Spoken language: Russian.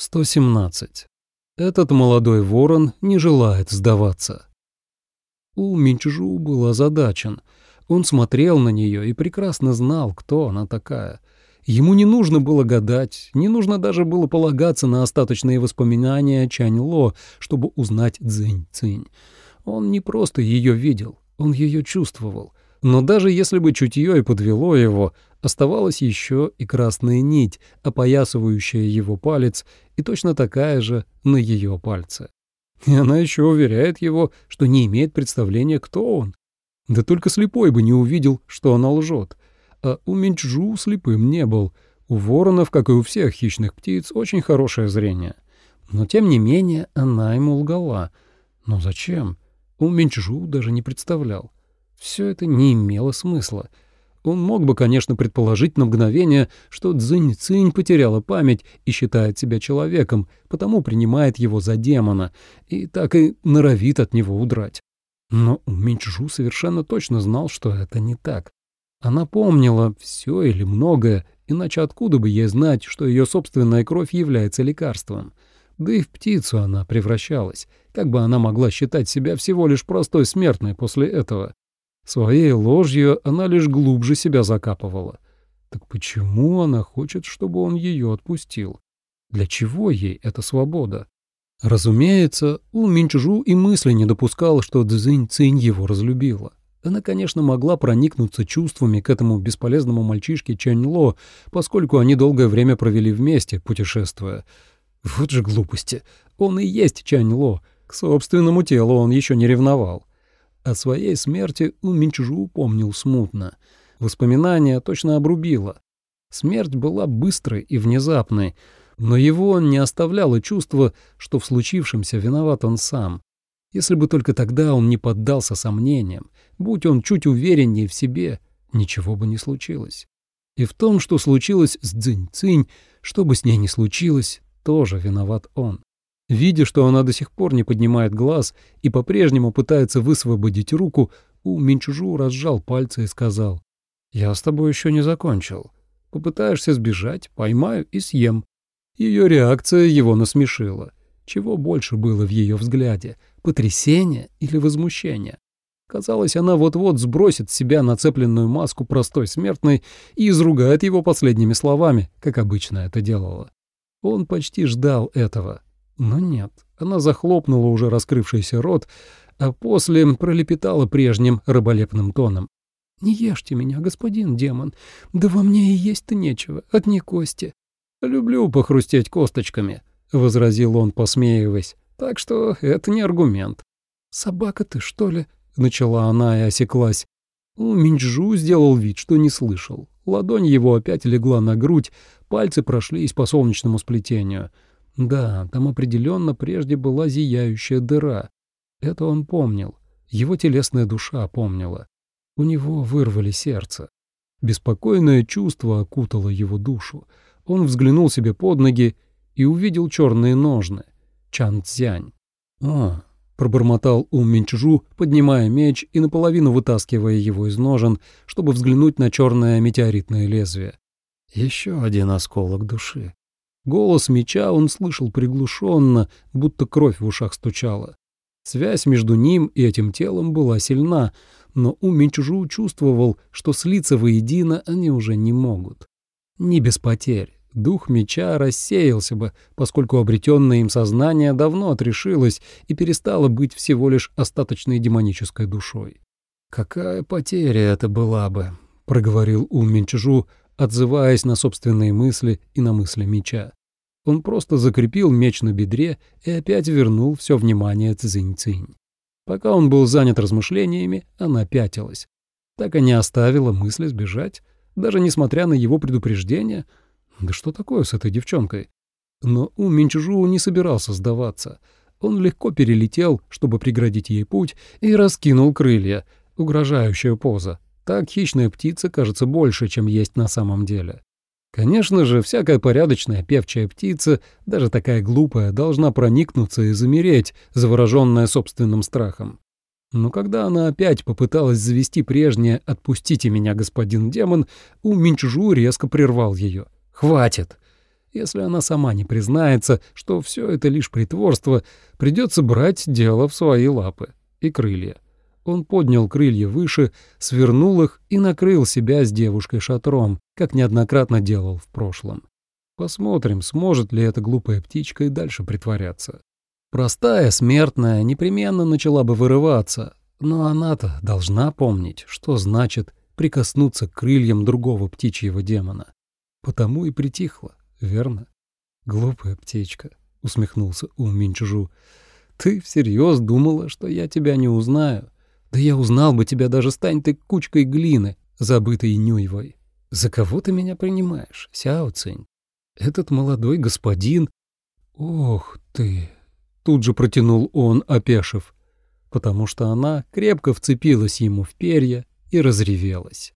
117. Этот молодой ворон не желает сдаваться. У Минчжу был озадачен. Он смотрел на нее и прекрасно знал, кто она такая. Ему не нужно было гадать, не нужно даже было полагаться на остаточные воспоминания Чань Ло, чтобы узнать Цзинь-Цинь. Он не просто ее видел, он ее чувствовал. Но даже если бы чутье и подвело его, оставалась еще и красная нить, опоясывающая его палец, и точно такая же на ее пальце. И она еще уверяет его, что не имеет представления, кто он. Да только слепой бы не увидел, что она лжет. А у Минчжу слепым не был. У воронов, как и у всех хищных птиц, очень хорошее зрение. Но тем не менее она ему лгала. Но зачем? У Минчжу даже не представлял. Все это не имело смысла. Он мог бы, конечно, предположить на мгновение, что Цзинь-Цинь потеряла память и считает себя человеком, потому принимает его за демона, и так и норовит от него удрать. Но Минчжу совершенно точно знал, что это не так. Она помнила все или многое, иначе откуда бы ей знать, что ее собственная кровь является лекарством? Да и в птицу она превращалась. Как бы она могла считать себя всего лишь простой смертной после этого? Своей ложью она лишь глубже себя закапывала. Так почему она хочет, чтобы он ее отпустил? Для чего ей эта свобода? Разумеется, У Минчжу и мысли не допускал, что Цзинь Цинь его разлюбила. Она, конечно, могла проникнуться чувствами к этому бесполезному мальчишке Чань Ло, поскольку они долгое время провели вместе, путешествуя. Вот же глупости. Он и есть Чань Ло. К собственному телу он еще не ревновал. О своей смерти У Минчжу помнил смутно. Воспоминание точно обрубило. Смерть была быстрой и внезапной, но его не оставляло чувство, что в случившемся виноват он сам. Если бы только тогда он не поддался сомнениям, будь он чуть увереннее в себе, ничего бы не случилось. И в том, что случилось с Цзинь-Цинь, что бы с ней ни случилось, тоже виноват он. Видя, что она до сих пор не поднимает глаз и по-прежнему пытается высвободить руку, У Минчужу разжал пальцы и сказал, «Я с тобой еще не закончил. Попытаешься сбежать, поймаю и съем». Ее реакция его насмешила. Чего больше было в ее взгляде — потрясение или возмущение? Казалось, она вот-вот сбросит с себя нацепленную маску простой смертной и изругает его последними словами, как обычно это делала. Он почти ждал этого, но нет, она захлопнула уже раскрывшийся рот, а после пролепетала прежним рыболепным тоном. «Не ешьте меня, господин демон, да во мне и есть-то нечего, одни кости». «Люблю похрустеть косточками», — возразил он, посмеиваясь, «так что это не аргумент». «Собака ты, что ли?» — начала она и осеклась. Минджу сделал вид, что не слышал. Ладонь его опять легла на грудь, пальцы прошлись по солнечному сплетению — да, там определенно прежде была зияющая дыра. Это он помнил. Его телесная душа помнила. У него вырвали сердце. Беспокойное чувство окутало его душу. Он взглянул себе под ноги и увидел черные ножны. Чан Цзянь. «О!» — пробормотал Ум Минчжу, поднимая меч и наполовину вытаскивая его из ножен, чтобы взглянуть на черное метеоритное лезвие. Еще один осколок души. Голос меча он слышал приглушенно, будто кровь в ушах стучала. Связь между ним и этим телом была сильна, но у Минчужу чувствовал, что слиться воедино они уже не могут. Не без потерь. Дух меча рассеялся бы, поскольку обретенное им сознание давно отрешилось и перестало быть всего лишь остаточной демонической душой. «Какая потеря это была бы», — проговорил ум Минчжу, отзываясь на собственные мысли и на мысли меча. Он просто закрепил меч на бедре и опять вернул все внимание Цзинь-Цинь. Пока он был занят размышлениями, она пятилась. Так и не оставила мысли сбежать, даже несмотря на его предупреждение. Да что такое с этой девчонкой? Но у Минчжу не собирался сдаваться. Он легко перелетел, чтобы преградить ей путь, и раскинул крылья. Угрожающая поза. Так хищная птица кажется больше, чем есть на самом деле. Конечно же, всякая порядочная певчая птица, даже такая глупая, должна проникнуться и замереть, завороженная собственным страхом. Но когда она опять попыталась завести прежнее «отпустите меня, господин демон», у Минчжу резко прервал ее. «Хватит!» Если она сама не признается, что все это лишь притворство, придется брать дело в свои лапы и крылья. Он поднял крылья выше, свернул их и накрыл себя с девушкой шатром, как неоднократно делал в прошлом. Посмотрим, сможет ли эта глупая птичка и дальше притворяться. Простая, смертная, непременно начала бы вырываться, но она-то должна помнить, что значит прикоснуться к крыльям другого птичьего демона. Потому и притихла, верно? Глупая птичка, усмехнулся Ум. Ты всерьез думала, что я тебя не узнаю? Да я узнал бы тебя, даже стань ты кучкой глины, забытой Нюйвой. За кого ты меня принимаешь, Сяо Цинь? Этот молодой господин... Ох ты! Тут же протянул он, опешив, потому что она крепко вцепилась ему в перья и разревелась.